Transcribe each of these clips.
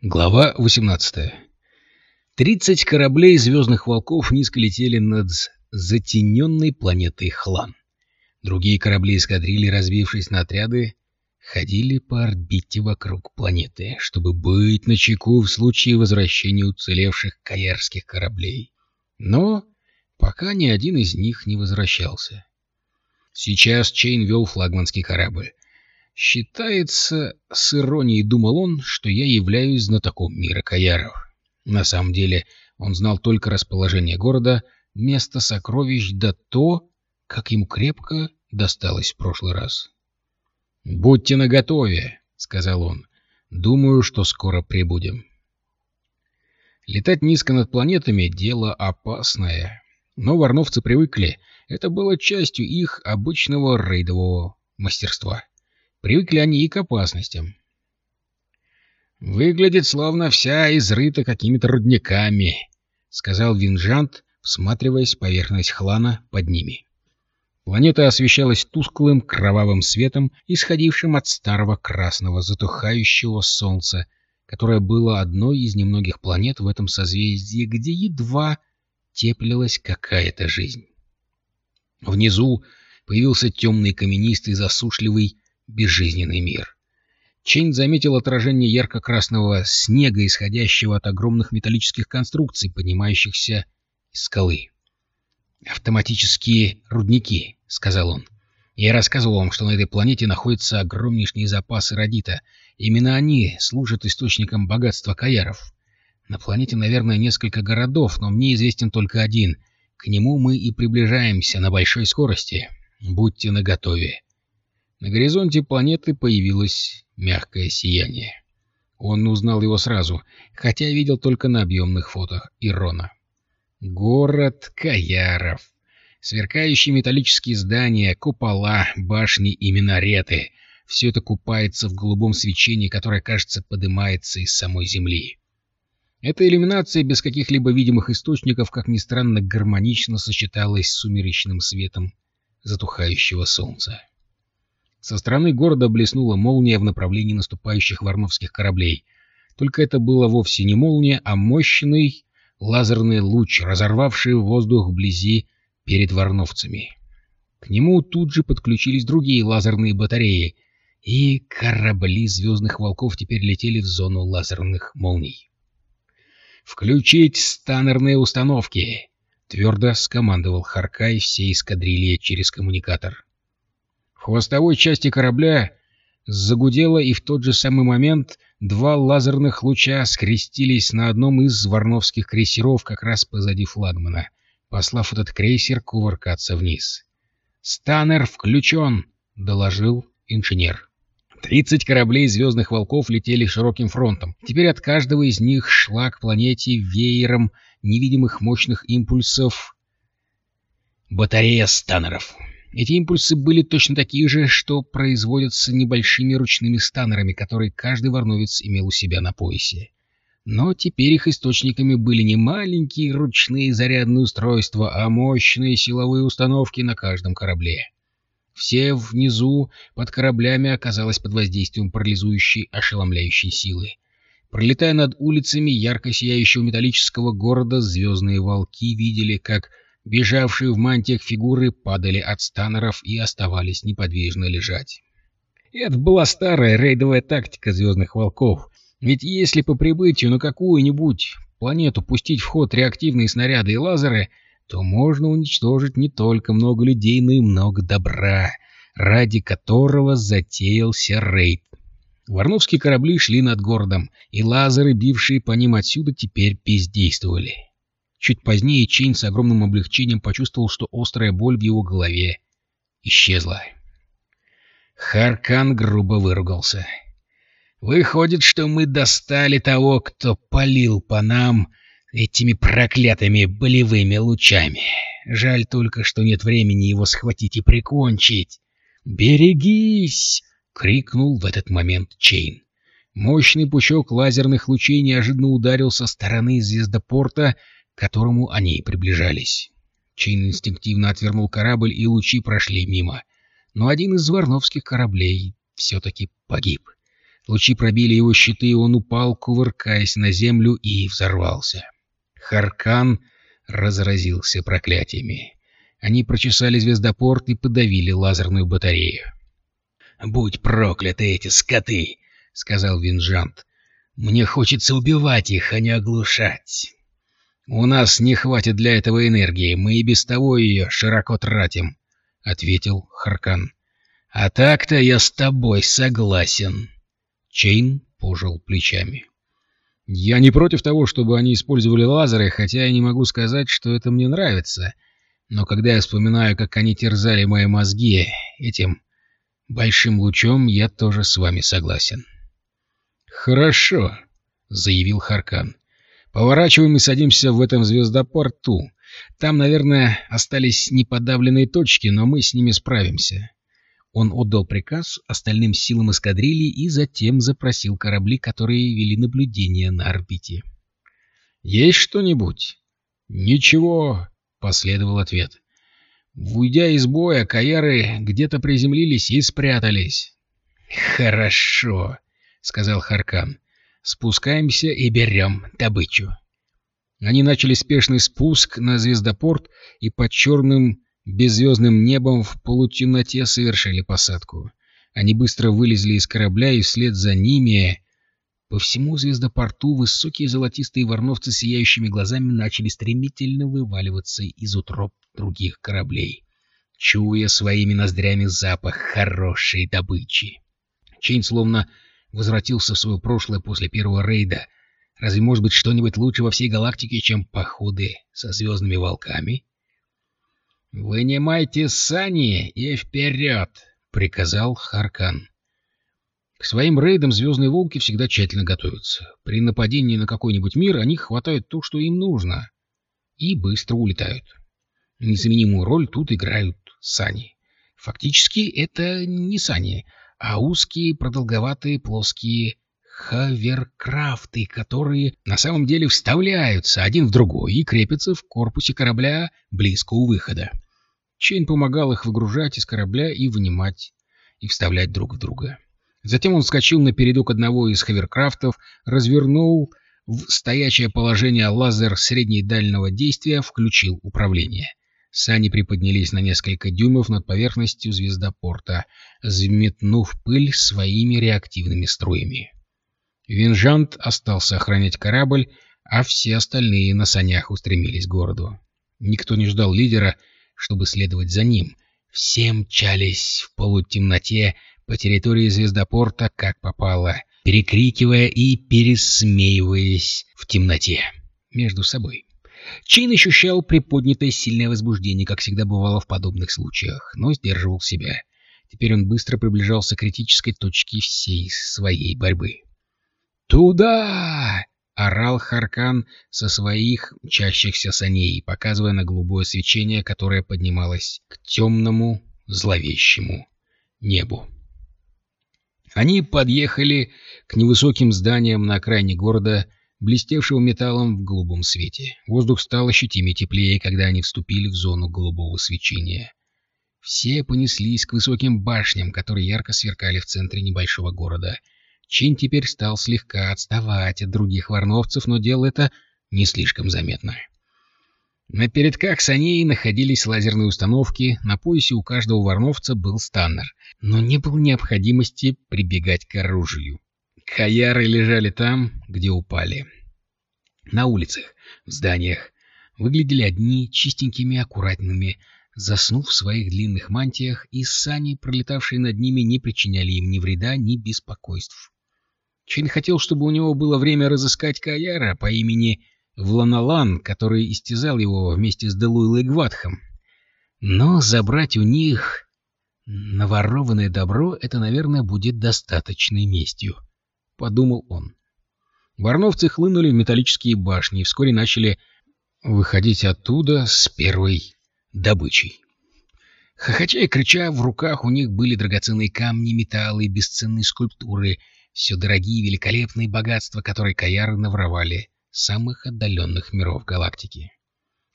Глава 18. Тридцать кораблей «Звездных волков» низко летели над затененной планетой Хлан. Другие корабли эскадрильи, разбившись на отряды, ходили по орбите вокруг планеты, чтобы быть начеку в случае возвращения уцелевших каярских кораблей. Но пока ни один из них не возвращался. Сейчас Чейн вел флагманский корабль. Считается, с иронией думал он, что я являюсь знатоком мира Каяров. На самом деле он знал только расположение города, место сокровищ да то, как ему крепко досталось в прошлый раз. «Будьте наготове», — сказал он. «Думаю, что скоро прибудем». Летать низко над планетами — дело опасное. Но варновцы привыкли. Это было частью их обычного рейдового мастерства. Привыкли они и к опасностям. «Выглядит, словно вся изрыта какими-то рудниками», — сказал Винжант, всматриваясь в поверхность хлана под ними. Планета освещалась тусклым кровавым светом, исходившим от старого красного затухающего солнца, которое было одной из немногих планет в этом созвездии, где едва теплилась какая-то жизнь. Внизу появился темный каменистый засушливый безжизненный мир. Чейн заметил отражение ярко-красного снега, исходящего от огромных металлических конструкций, поднимающихся из скалы. «Автоматические рудники», — сказал он. «Я рассказывал вам, что на этой планете находятся огромнейшие запасы радита. Именно они служат источником богатства каяров. На планете, наверное, несколько городов, но мне известен только один. К нему мы и приближаемся на большой скорости. Будьте наготове. На горизонте планеты появилось мягкое сияние. Он узнал его сразу, хотя видел только на объемных фото Ирона. Город Каяров. Сверкающие металлические здания, купола, башни и минареты — все это купается в голубом свечении, которое, кажется, поднимается из самой земли. Эта иллюминация без каких-либо видимых источников, как ни странно, гармонично сочеталась с сумеречным светом затухающего солнца. Со стороны города блеснула молния в направлении наступающих варновских кораблей. Только это было вовсе не молния, а мощный лазерный луч, разорвавший воздух вблизи перед варновцами. К нему тут же подключились другие лазерные батареи, и корабли «Звездных волков» теперь летели в зону лазерных молний. «Включить станерные установки!» — твердо скомандовал Харкай всей эскадрилье через коммуникатор. Хвостовой части корабля загудело, и в тот же самый момент два лазерных луча скрестились на одном из варновских крейсеров как раз позади флагмана, послав этот крейсер кувыркаться вниз. «Станер включен!» — доложил инженер. Тридцать кораблей «Звездных волков» летели широким фронтом. Теперь от каждого из них шла к планете веером невидимых мощных импульсов батарея станеров. Эти импульсы были точно такие же, что производятся небольшими ручными станерами, которые каждый варновец имел у себя на поясе. Но теперь их источниками были не маленькие ручные зарядные устройства, а мощные силовые установки на каждом корабле. Все внизу под кораблями оказалось под воздействием парализующей ошеломляющей силы. Пролетая над улицами ярко сияющего металлического города, звездные волки видели, как Бежавшие в мантиях фигуры падали от станеров и оставались неподвижно лежать. Это была старая рейдовая тактика «Звездных волков». Ведь если по прибытию на какую-нибудь планету пустить в ход реактивные снаряды и лазеры, то можно уничтожить не только много людей, но и много добра, ради которого затеялся рейд. Варновские корабли шли над городом, и лазеры, бившие по ним отсюда, теперь бездействовали. Чуть позднее Чейн с огромным облегчением почувствовал, что острая боль в его голове исчезла. Харкан грубо выругался. «Выходит, что мы достали того, кто полил по нам этими проклятыми болевыми лучами. Жаль только, что нет времени его схватить и прикончить. «Берегись!» — крикнул в этот момент Чейн. Мощный пучок лазерных лучей неожиданно ударил со стороны звездопорта, к которому они приближались. Чейн инстинктивно отвернул корабль, и лучи прошли мимо. Но один из варновских кораблей все-таки погиб. Лучи пробили его щиты, и он упал, кувыркаясь на землю, и взорвался. Харкан разразился проклятиями. Они прочесали звездопорт и подавили лазерную батарею. «Будь прокляты эти скоты!» — сказал Винжант. «Мне хочется убивать их, а не оглушать». «У нас не хватит для этого энергии, мы и без того ее широко тратим», — ответил Харкан. «А так-то я с тобой согласен». Чейн пожал плечами. «Я не против того, чтобы они использовали лазеры, хотя я не могу сказать, что это мне нравится. Но когда я вспоминаю, как они терзали мои мозги этим большим лучом, я тоже с вами согласен». «Хорошо», — заявил Харкан. «Поворачиваем и садимся в этом звездопорту. Там, наверное, остались неподавленные точки, но мы с ними справимся. Он отдал приказ остальным силам эскадрильи и затем запросил корабли, которые вели наблюдение на орбите. «Есть что-нибудь?» «Ничего», — последовал ответ. Уйдя из боя, каяры где-то приземлились и спрятались. «Хорошо», — сказал Харкан. «Спускаемся и берем добычу». Они начали спешный спуск на звездопорт и под черным беззвездным небом в полутемноте совершили посадку. Они быстро вылезли из корабля, и вслед за ними... По всему звездопорту высокие золотистые ворновцы с сияющими глазами начали стремительно вываливаться из утроб других кораблей, чуя своими ноздрями запах хорошей добычи. Чейн словно возвратился в свое прошлое после первого рейда. Разве может быть что-нибудь лучше во всей галактике, чем походы со звездными волками? «Вынимайте сани и вперед!» — приказал Харкан. К своим рейдам звездные волки всегда тщательно готовятся. При нападении на какой-нибудь мир они хватают то, что им нужно, и быстро улетают. Незаменимую роль тут играют сани. Фактически это не сани, а узкие, продолговатые, плоские хаверкрафты, которые на самом деле вставляются один в другой и крепятся в корпусе корабля близко у выхода. Чейн помогал их выгружать из корабля и вынимать, и вставлять друг в друга. Затем он вскочил на передок одного из ховеркрафтов, развернул в стоячее положение лазер средней дальнего действия, включил управление. Сани приподнялись на несколько дюймов над поверхностью звездопорта, взметнув пыль своими реактивными струями. Винжант остался охранять корабль, а все остальные на санях устремились к городу. Никто не ждал лидера, чтобы следовать за ним. Все мчались в полутемноте по территории звездопорта, как попало, перекрикивая и пересмеиваясь в темноте между собой. Чейн ощущал приподнятое сильное возбуждение, как всегда бывало в подобных случаях, но сдерживал себя. Теперь он быстро приближался к критической точке всей своей борьбы. «Туда!» — орал Харкан со своих мчащихся саней, показывая на голубое свечение, которое поднималось к темному, зловещему небу. Они подъехали к невысоким зданиям на окраине города, блестевшего металлом в голубом свете. Воздух стал ощутимо теплее, когда они вступили в зону голубого свечения. Все понеслись к высоким башням, которые ярко сверкали в центре небольшого города — Чин теперь стал слегка отставать от других варновцев, но делал это не слишком заметно. На передках саней находились лазерные установки, на поясе у каждого варновца был станнер, но не было необходимости прибегать к оружию. Хаяры лежали там, где упали. На улицах, в зданиях, выглядели одни чистенькими, аккуратными, заснув в своих длинных мантиях, и сани, пролетавшие над ними, не причиняли им ни вреда, ни беспокойств. Чейн хотел, чтобы у него было время разыскать Каяра по имени Вланалан, который истязал его вместе с Делуйлой Гватхом. Но забрать у них наворованное добро — это, наверное, будет достаточной местью, — подумал он. Варновцы хлынули в металлические башни и вскоре начали выходить оттуда с первой добычей. Хохоча и крича, в руках у них были драгоценные камни, металлы бесценные скульптуры — все дорогие великолепные богатства, которые Каяры навровали самых отдаленных миров галактики.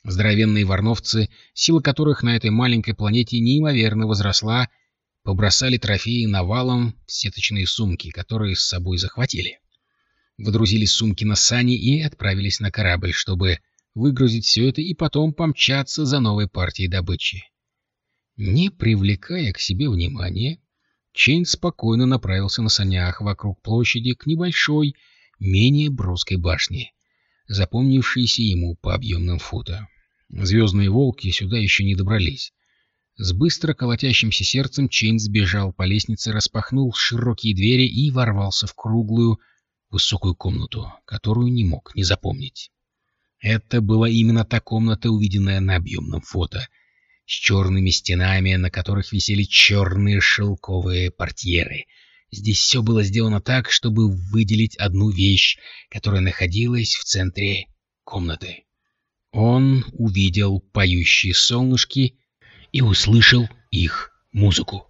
Здоровенные варновцы, сила которых на этой маленькой планете неимоверно возросла, побросали трофеи навалом в сеточные сумки, которые с собой захватили. Водрузили сумки на сани и отправились на корабль, чтобы выгрузить все это и потом помчаться за новой партией добычи. Не привлекая к себе внимания, Чейн спокойно направился на санях вокруг площади к небольшой, менее броской башне, запомнившейся ему по объемным фото. Звездные волки сюда еще не добрались. С быстро колотящимся сердцем Чейн сбежал по лестнице, распахнул широкие двери и ворвался в круглую, высокую комнату, которую не мог не запомнить. Это была именно та комната, увиденная на объемном фото — с черными стенами, на которых висели черные шелковые портьеры. Здесь все было сделано так, чтобы выделить одну вещь, которая находилась в центре комнаты. Он увидел поющие солнышки и услышал их музыку.